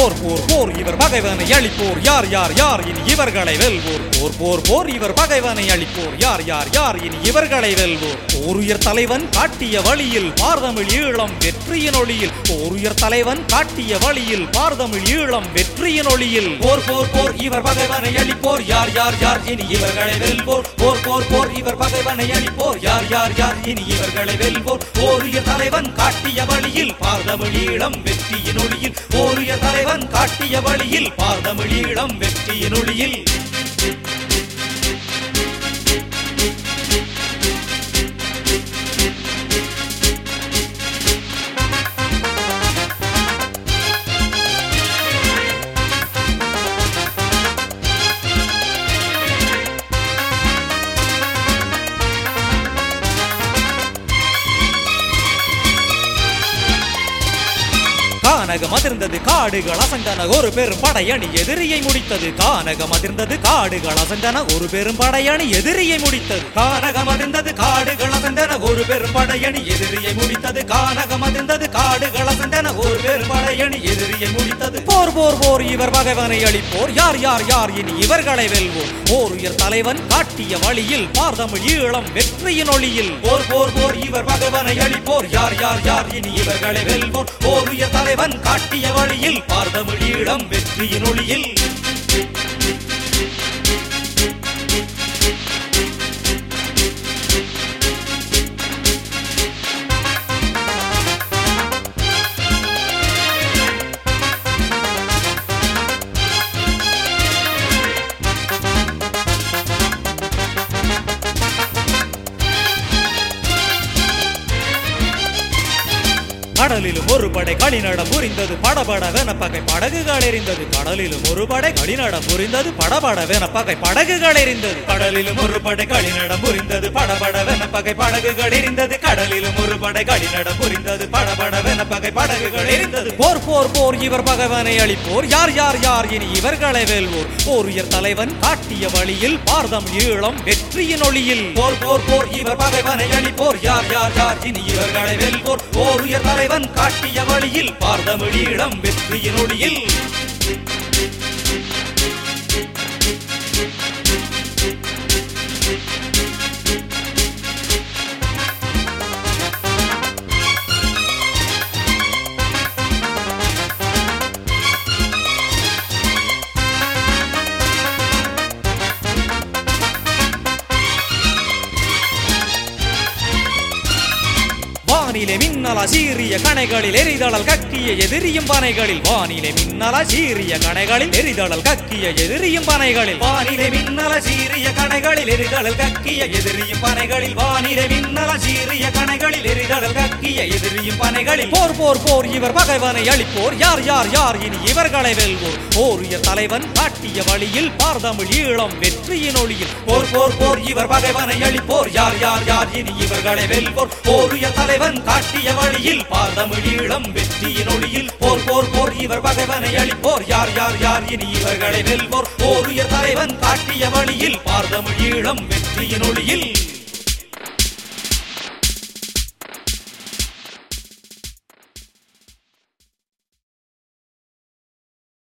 por போர் இவர் பகைவனை அழிப்போர். யார் யார் யார்? இனி இவர்களை வெல்வோர். போர் போர் போர் இவர் பகைவனை அழிப்போர். யார் யார் யார்? இனி இவர்களை வெல்வோர். போருயர் தலைவன் காட்டிய வழியில் பார்தமிழ் ஈழம் வெற்றியின் ஒளியில். போருயர் தலைவன் காட்டிய வழியில் பார்தமிழ் ஈழம் வெற்றியின் ஒளியில். போர் போர் போர் இவர் பகைவனை அழிப்போர். யார் யார் யார்? இனி இவர்களை வெல்வோர். போர் போர் போர் இவர் பகைவனை அழிப்போர். யார் யார் யார்? இனி இவர்களை வெல்வோர். போருயர் தலைவன் காட்டிய வழியில் பார்தமிழ் ஈழம் வெற்றியின் ஒளியில். போருயர் தலைவன் காட்டிய வழியில் பார்தமிழ் ஈழம் வெற்றியின் ஒளியில். கானகம் அதிர்ந்தது காடுகள் அசந்தன. ஒரு பெரும் படையணி எதிரியை முடித்தது. கானகம் அதிர்ந்தது காடுகள் அசந்தன. ஒரு பெரும் படையணி எதிரியை முடித்தது. கானகம் அதிர்ந்தது காடுகள் அசந்தன. ஒரு பெரும் படையணி எதிரியை முடித்தது. கானகம் அதிர்ந்தது காடுகள் அசந்தன. ஒரு பெரும் படையணி எதிரியை முடித்தது. போர் போர் போர் இவர் பகைவனை அழிப்போர். யார் யார் யார்? இனி இவர்களை வெல்வோர். போர் உயர் தலைவன் காட்டிய வழியில் பார்தமிழ் ஈழம் வெற்றியின் ஒளியில். போர் போர் போர் இவர் பகைவனை அழிப்போர். யார் யார் யார்? இனி இவர்களை வெல்வோர். போர் உயர் தலைவன் காட்டிய வழியில் பார்தமிழ் ஈழம் வெற்றியின் ஒளியில். கடலிலும் ஒரு படை களிநடம் புரிந்தது. படபடவென பகை படகுகள் எரிந்தது. கடலிலும் ஒரு படை களிநடம் புரிந்தது. படபடவென பகை படகுகள் எரிந்தது. கடலிலும் ஒரு படை களிநடம் புரிந்தது. படபடவென பகை படகுகள் எரிந்தது. கடலிலும் ஒரு படை களிநடம் புரிந்தது. படபடவென பகை படகுகள் எரிந்தது. போர் போர் போர் இவர் பகவனை அழிப்போர். யார் யார் யார்? இனி இவர்களை வெல்வோர். போர் உயர் தலைவன் காட்டிய வழியில் பார்தம் ஈழம் வெற்றியின் ஒளியில். போர் போர் போர் இவர் பகைவனை அழிப்போர். யார் யார் யார்? இனி இவர்களை வெல்வோர். போர் உயர் தலைவன் காட்டிய வழியில் பார்தமிழ் ஈழம் வெற்றியின் ஒளியில். வானிலே மின்னலா சீரிய கணைகளில் எரிதழல் கக்கிய எதிரியும் பனைகளில். வானிலே மின்னலா சீரிய கணைகளில் எரிதழல் கக்கிய எதிரியும் பனைகளில். வானிலே மின்னல சீரிய கணைகளில் எரிதழல் கக்கிய எதிரியும் பனைகளில். வானிலே மின்னல சீரிய கணைகளில் எரிதழல் கக்கிய எதிரியும் பனைகளில். போர் போர் போர் இவர் பகைவனை அளிப்போர் யார் யார் யார்? இனி இவர்களை வெல்வோர். போரிய தலைவன் காட்டிய வழியில் பார்தமிழ் ஈழம் வெற்றியின் ஒளியில். போர் போர் போர் இவர் பகைவனை அளிப்போர் யார் யார் யார்? இனி இவர்களை வெல்வோர். போரிய தலைவன் காட்டிய வழியில் பார்தமிழ் வெற்றியின் ஒளியில் போர் போர் போர் இவர் பகைவனை அளிப்போர் யார் யார் யார்? இனி இவர்களை வெல்வோர். போர் தலைவன் காட்டிய வழியில் பார்தமிழ் வெற்றியின் ஒளியில்